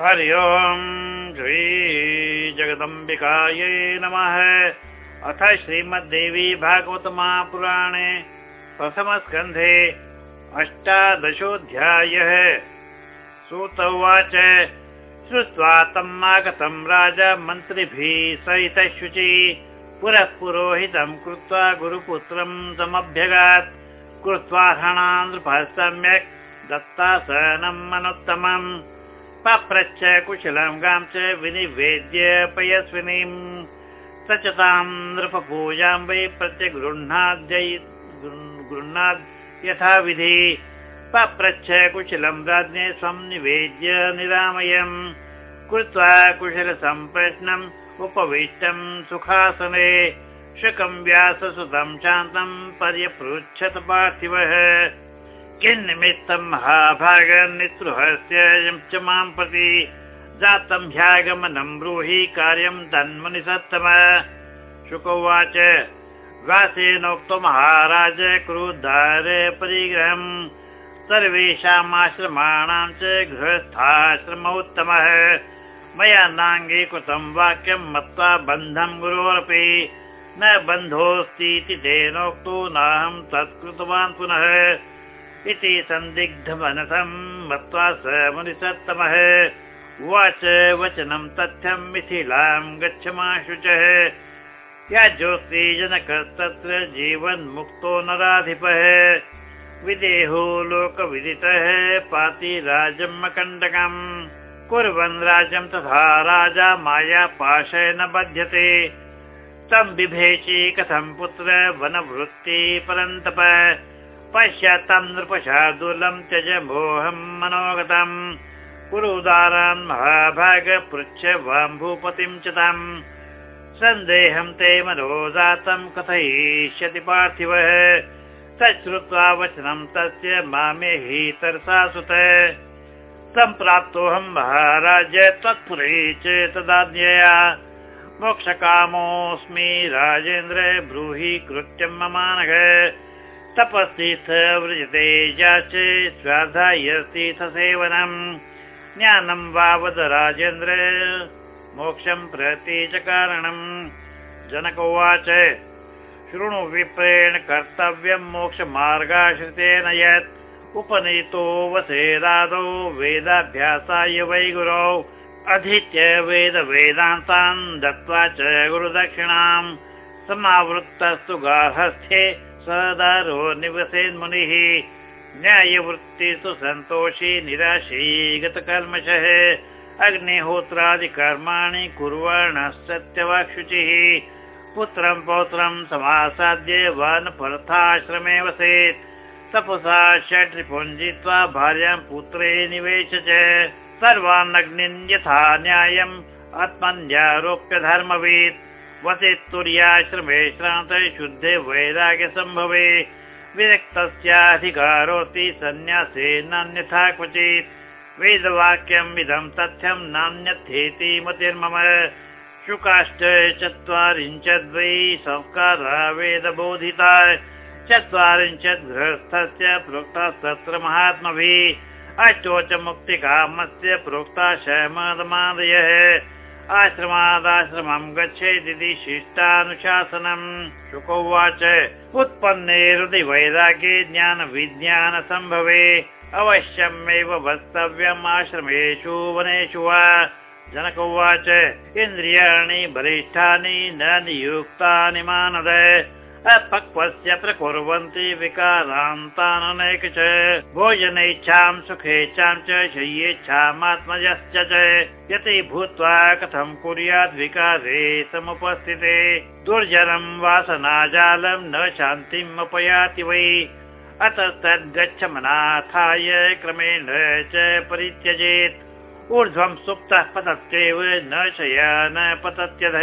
हरि ओम् श्री जगदम्बिकायै नमः। अथ श्रीमद्देवी भागवत महापुराणे प्रथमस्कन्धे अष्टादशोऽध्यायः। सूत उवाच श्रुत्वा तम् आगतम् राजा मन्त्रिभिः सहित शुचि पुरः पुरोहितम् कृत्वा गुरुपुत्रम् समभ्यगात्। कृत्वा नृपः सम्यक् दत्तासनम् अनुत्तमम् पप्रच्छ कुशलं गां च विनिवेद्य पयस्विनीम् स च तां नृपपूजां वै प्रत्यगृह्णाद्यै गृह्णाद् यथाविधि। पप्रच्छ कुशलं राज्ञे स्वं निवेद्य निरामयम्। कृत्वा कुशलसम्प्रश्नम् उपविष्टम् सुखासने। शुकं व्याससुतं शान्तं पर्यपृच्छत पार्थिवः किन्निमित्तं महाभागनितृहस्य च मां प्रति जातं ह्यागमनं ब्रूहि कार्यं तन्मनि सत्तम शुकोवाच वासेनोक्तो महाराज क्रुद्धार परिग्रहम् सर्वेषामाश्रमाणां च गृहस्थाश्रमोत्तमः। मया नाङ्गीकृतं वाक्यं मत्वा बन्धं गुरोरपि। न बन्धोऽस्तीति तेनोक्तो नाहं तत्कृतवान् पुनः इति सन्दिग्धमनसं मत्वा स मुनिसत्तमः। उवाच वचनं तथ्यं मिथिलां गच्छमाशुचः याज्योस्ति जनकस्तत्र जीवन्मुक्तो नराधिपः। विदेहो लोकविदितः पाति राजमकण्डकम् कुर्वन् राजं तथा राजा माया पाशेन बध्यते। तं बिभेषि कथं पुत्र वनवृत्ति परन्तप पश्यतं त्यज मोहं मनोगतम् कुरुदारान् महाभाग पृच्छ वां च तम्। सन्देहं ते मनोजातं कथयिष्यति पार्थिवः। तच्छ्रुत्वा वचनं तस्य मामे हि तरसा सुत सम्प्राप्तोऽहं महाराज त्वत्पुरे तदाज्ञया। मोक्षकामोऽस्मि राजेन्द्र ब्रूहि कृत्यं ममानघ तपस्तीर्थ व्रजते च स्वाध्यायतीर्थसेवनम् ज्ञानं वा वद राजेन्द्र मोक्षं प्रति च कारणम् जनक उवाच शृणु विप्रेण कर्तव्यं मोक्षमार्गाश्रितेन यत्। उपनीतो वसेदादौ वेदाभ्यासाय वै गुरौ अधीत्य वेद वेदान्तान् दत्त्वा च गुरुदक्षिणाम्। समावृत्तस्तु गार्हस्थे सदारो निवसेन्मुनिः न्यायवृत्तिषु सन्तोषी निराशी गतकल्मषः अग्निहोत्रादिकर्माणि कुर्वाणः सत्यवाक्शुचिः पुत्रं पौत्रं समासाद्य वनपर्थाश्रमे वसेत् तपसा षट्रिपुञ्जित्वा भार्यां पुत्रे निवेश च सर्वान्नग्निन् यथा न्यायम् आत्मन्यारोप्य धर्मवीत् वसेत्तुर्याश्रमे श्रान्त शुद्धे वैराग्यसम्भवे विरक्तस्याधिकारोऽस्ति सन्न्यासे नान्यथा क्वचित्। वेदवाक्यम् नान्यथेति मतिर्मम। शुकाश्च चत्वारिंशद्वै संस्कारा वेदबोधिता। चत्वारिंशत् गृहस्थस्य प्रोक्तास्तत्र महात्मभिः। अष्टोच मुक्तिकामस्य प्रोक्ता शमदमादयः आश्रमादाश्रमं गच्छेदिति शिष्टानुशासनम्। शुकोवाच उत्पन्ने हृदि वैराग्ये ज्ञानविज्ञानसम्भवे अवश्यमेव वक्तव्यम् आश्रमेषु वनेषु वा। जनक उवाच इन्द्रियाणि बलिष्ठानि न नियुक्तानि मानद अपक्वस्य प्रकुर्वन्ति विकारान्ताननेक च भोजनेच्छां, सुखेच्छां च, शय्येच्छामात्मजश्च च। यति भूत्वा कथं कुर्याद् विकारे समुपस्थिते। दुर्जनं वासनाजालं न शान्तिम् उपयाति वै। अतस्तद्गच्छमनाथाय क्रमेण च परित्यजेत्। ऊर्ध्वं सुप्तः पतत्येव न शया न पतत्यध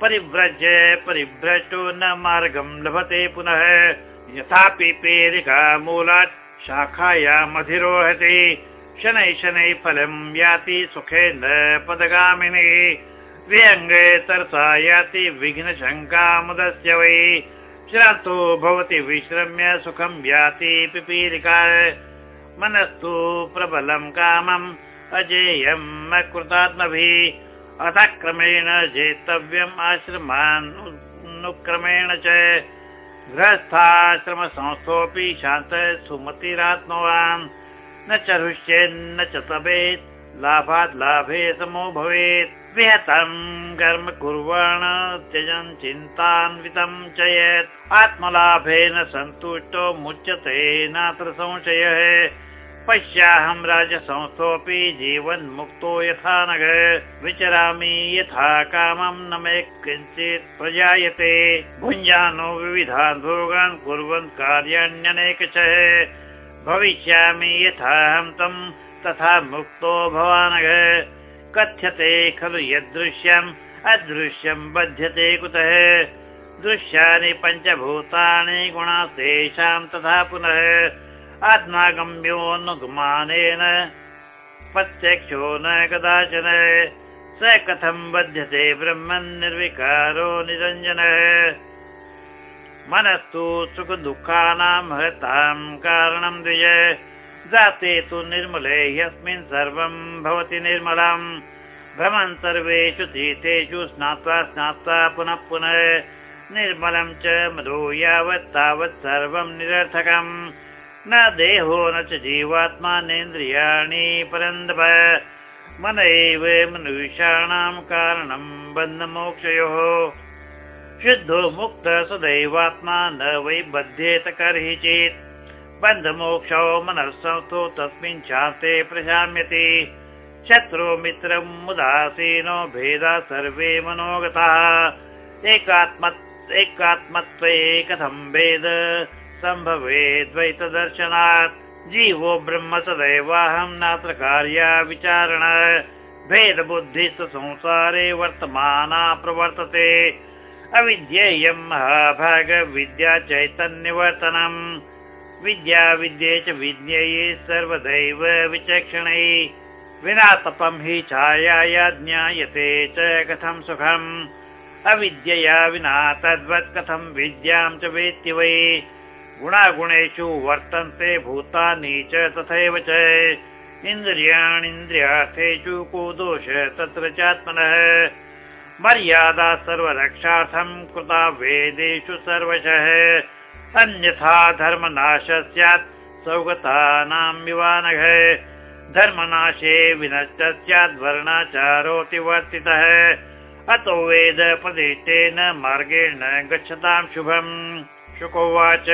परिव्रज्य परिभ्रष्टो न मार्गं लभते पुनः। यथापि पेरिका मूलात् शाखायामधिरोहति। शनैः शनैः फलं याति सुखेन पदगामिनी। व्यङ्गे तरसा याति विघ्नशङ्कामुदस्य वै। श्रान्तो भवति विश्रम्य सुखं याति पिपीलिका मनस्तु प्रबलं कामम् अजेयम् अकृतात्मभिः अथ क्रमेण जेतव्यम् आश्रमानुक्रमेण च गृहस्थाश्रमसंस्थोऽपि शान्त सुमतिरात्मवान्। न च हृष्येन्न च तवेत् लाभात् लाभे समो भवेत्। विहतं कर्म कुर्वाण त्यजन् चिन्तान्वितं च यत्। आत्मलाभेन सन्तुष्टो मुच्यते नात्र संशयः पश्याहं राजसंस्थोऽपि जीवन्मुक्तो यथा नग विचरामि यथा कामं न मे किञ्चित् प्रजायते। भुञ्जानो विविधान् भोगान् कुर्वन् कार्याण्यनेक च भविष्यामि यथाहं तं तथा मुक्तो भवानग कथ्यते खलु यदृश्यम् अदृश्यं बध्यते कुतः? दृश्यानि पञ्चभूतानि गुणास्तेषां तथा पुनः आत्मागम्योऽनुगमानेन प्रत्यक्षो न कदाचन। स कथं बध्यते ब्रह्मन् निर्विकारो निरञ्जन। मनस्तु सुखदुःखानां महतां कारणं द्विज। जाते तु निर्मले ह्यस्मिन् सर्वं भवति निर्मलम्। भ्रमन् सर्वेषु तीर्थेषु स्नात्वा स्नात्वा पुनः पुनः निर्मलं च मधु यावत् तावत् सर्वं निरर्थकम् न देहो न च जीवात्मा नेन्द्रियाणि परन्दव मन एव मनुष्याणां कारणं बन्धमोक्षयोः। शुद्धो मुक्त सदैवात्मा न वै बध्येत कर्हि चेत्। बन्धमोक्षो मनःसंस्थो तस्मिन् शास्त्रे प्रशाम्यति। शत्रु मित्रम् उदासीनो भेदा सर्वे मनोगताः। एकात्म एकात्मत्वे कथं वेद सम्भवेद्वैतदर्शनात् जीवो ब्रह्म सदैवाहं नात्र कार्या विचारण। भेदबुद्धिस्त संसारे वर्तमाना प्रवर्तते। अविद्येयं महाभागविद्या चैतन्यवर्तनम्। विद्या विद्ये च विज्ञेये सर्वदैव विचक्षणै। विना तपं हि छायाया ज्ञायते च कथं सुखम्। अविद्यया विना तद्वत् कथं विद्यां च वेत्ति वै गुणागुणेषु वर्तन्ते भूतानि च तथैव च। इन्द्रियाणीन्द्रियार्थेषु को दोष तत्र चात्मनः। मर्यादा सर्वरक्षार्थं कृता वेदेषु सर्वशः। अन्यथा धर्मनाश स्यात् सौगतानां विवानः धर्मनाशे विनश्च स्याद् वर्णाचारोति वर्तितः। अतो वेद प्रदिष्टेन मार्गेण गच्छतां शुभम् शुकोवाच।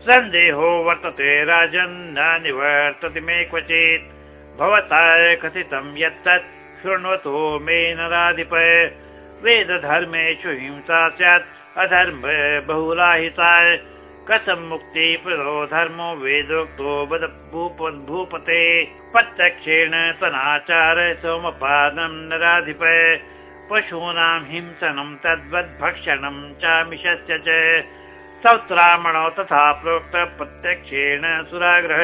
सन्देहो वर्तते राजन् न निवर्तते मे क्वचित्। भवता कथितं यत्तत् शृण्वतो मे नराधिप। वेदधर्मेषु हिंसा स्यात् अधर्म बहुलाहिता। कथं मुक्ति प्रदो धर्मो वेदोक्तो भूपते। प्रत्यक्षेण तनाचार सोमपादं नराधिप। पशूनां हिंसनं तद्वद्भक्षणं चामिषस्य च सौत्रामणो तथा प्रोक्त प्रत्यक्षेण सुराग्रह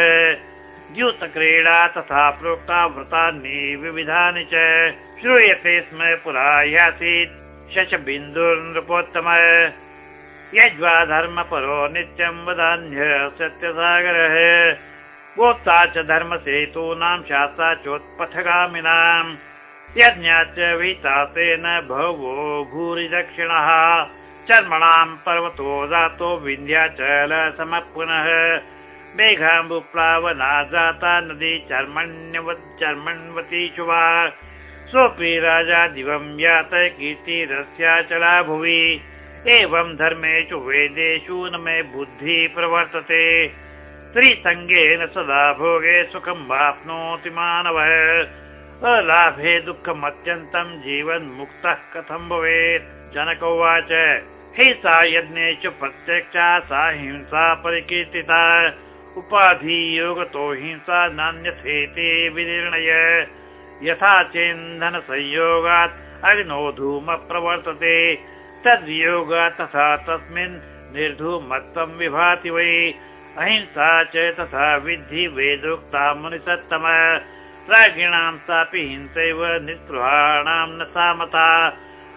द्यूतक्रीडा तथा प्रोक्ता व्रतानि विविधानि च। श्रूयते स्म पुरा ह्यासीत् शशबिन्दुर्नृपोत्तम। यज्वा धर्मपरो नित्यं वदान्य सत्यसागरः। गोप्ता च धर्मसेतूनां शास्त्रा चोत्पथगामिनाम् यज्ञाच्च विहिता तेन भवो भूरि दक्षिणः चर्मणां पर्वतो जातो विन्ध्याचल समपुनः मेघाम्बुप्लावना जाता नदी चर्मण्वती शुवा सोऽपि राजा दिवं यात कीर्तिरस्याचला भुवि। एवं धर्मेषु वेदेषु न मे बुद्धिः प्रवर्तते। त्रिसङ्गेन सदा भोगे सुखं वाप्नोति मानवः। अलाभे दुःखमत्यन्तं जीवन्मुक्तः कथं भवेत्? जनक उवाच हिंसा यज्ञेषु प्रत्यक्षा सा हिंसा परिकीर्तिता। उपाधियोगतो हिंसा नान्यथेति विनिर्णय। यथा चेन्धनसंयोगात् अग्नो धूम प्रवर्तते। तद्वियोगात् तथा तस्मिन् निर्धूमत्वं विभाति वै। अहिंसा च तथा विद्धि वेदोक्ता मुनिसत्तम। रागिणां सापि हिंसैव निस्पृहाणां न सामता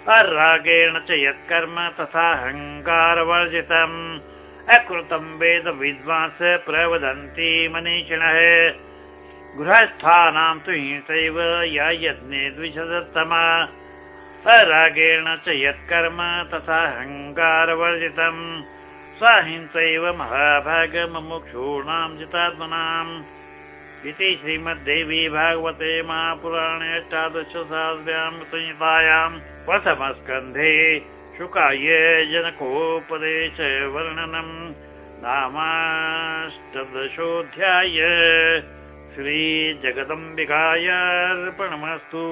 अरागेण च यत्कर्म तथाहङ्कारवर्जितम् वेद विद्वांस प्रवदन्ति मनीषिणः। गृहस्थानां तु हिंसैव या यज्ञे द्विशतमा सरागेण च यत्कर्म तथा अहङ्कारवर्जितम्। हिंसैव महाभागममुक्षूणां जितात्मनाम् इति श्रीमद्देवी भागवते महापुराणे अष्टादशसहस्र्यां संहितायां प्रथमस्कन्धे शुकाय जनकोपदेश वर्णनम् नामाष्टदशोऽध्याय श्रीजगदम्बिकाय अर्पणमस्तु